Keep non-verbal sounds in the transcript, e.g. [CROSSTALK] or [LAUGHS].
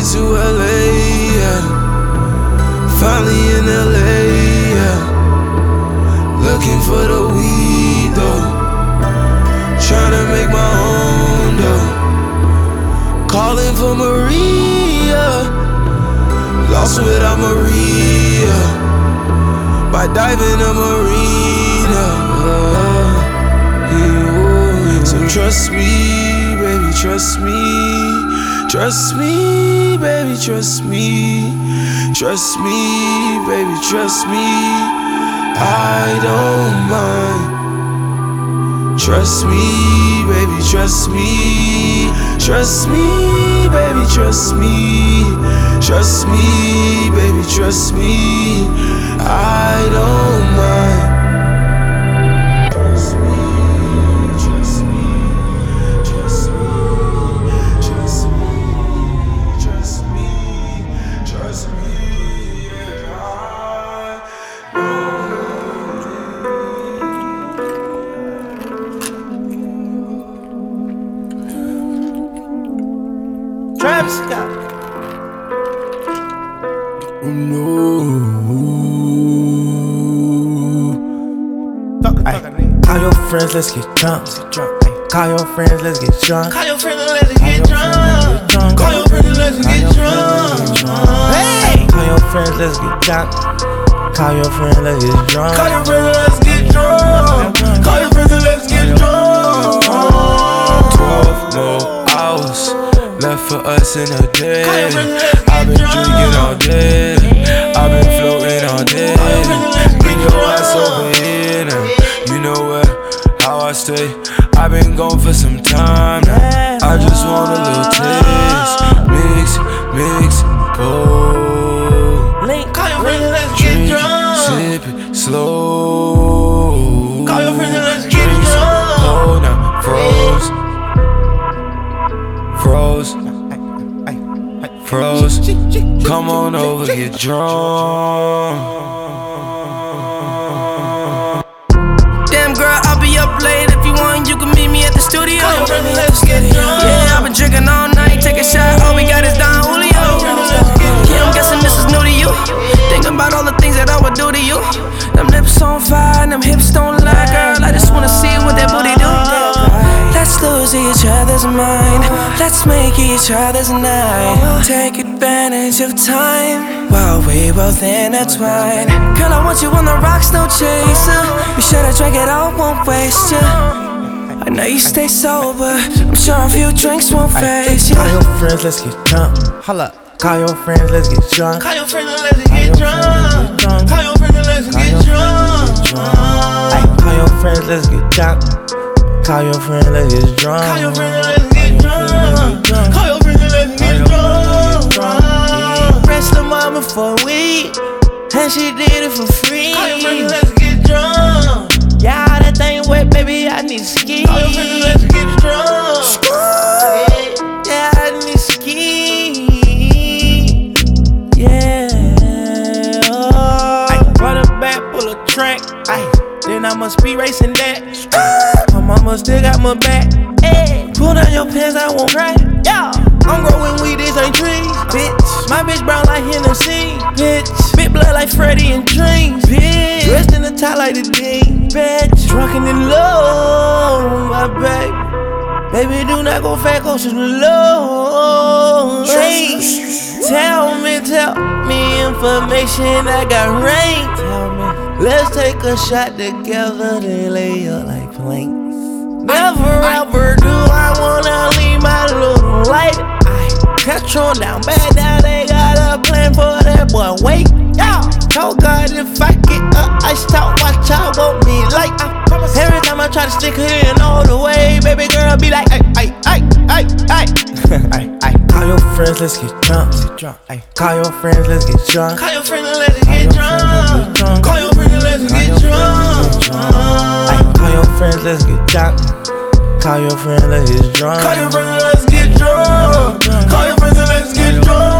it to LA, yeah. Finally in LA, yeah. Looking for the weed, though. Trying to make my own, though. Calling for Maria. Lost without Maria. By diving a marina. Oh, yeah. So trust me, baby, trust me. Trust me, baby, trust me. Trust me, baby, trust me. I don't mind. Trust me, baby, trust me. Trust me, baby, trust me. Trust me, baby, trust me. I don't Scott. no. Talk, talk, nigga. Call your friends, let's get drunk. Call your friends, let's get drunk. Call your friends let's get drunk. Call your friends let's get drunk. Hey! Call your friends, let's get drunk. Call your friends, let's get drunk. Call your friends let's for us in a day. Call your friends let's I've been drinking all day. I've been floating all day. Call your friends and let's Bring your ass over here now. You know where, how I stay. I've been gone for some time now. I just want a little taste. Mix, mix, go. Link. Call your friends and let's get Drink drunk. sip it, slow. Froze. Come on over, get drunk. Damn girl, I'll be up late. If you want, you can meet me at the studio. Call your friends and let's get drunk. Yeah, I've been drinking all night. Take a shot. All we got is Don Julio. Yeah, I'm guessing this is new to you. Thinking about all the things that I would do to you. Them lips on fire, and them hips don't other's mind. Let's make each other's night. Take advantage of time while we both intertwine. Girl, I want you on the rocks, no chaser. Be sure to drink it all, won't waste you. I know you stay sober. I'm sure a few drinks won't phase you. Call your friends, let's get drunk. Holla. Call your friends, let's get drunk. Call your friends and let's get drunk. Call your friends let's get drunk. Call your friends, let's get drunk. Call your friends, let's get drunk. Call your friends and let's get drunk. Call your friends and let's get drunk. Press the mama for a week, and she did it for free. Call your friends and let's get drunk. Yeah, that thing wet, baby, I need ski. Call your friends and let's get drunk. Yeah, I need ski. Yeah. I run it back, pull a track. Ay, then I must be racing that. Mama still got my back. Hey, pull down your pants, I won't cry. Yeah, I'm growing weed, this ain't trees, bitch. My bitch brown like Hennessy, bitch. Big blood like Freddy and Dreams, bitch. Dressed in the tie like the Dean, bitch. Drunken in love, my baby. Baby, do not go fat, go to the low. Tell me, tell me information I got rain. Tell me, let's take a shot together, then lay up like planks. Never ever do I wanna leave my little light. I catch on down bad, now they got a plan for that boy. Wait, yeah. Tell God if I get up, I stop, watch out, want me like. Every time I try to stick her in all the way, baby girl be like, ay, ay, ay, ay, ay. [LAUGHS] ay, ay. Call your friends, let's get drunk. Ay. Call your friends, let's get drunk. Call your friends let's get drunk. Call your friends let's get drunk. Ay, call your friends, let's get drunk. Call your friends, let's get drunk. Call your friends and let's get drunk. Call your friends and let's get drunk.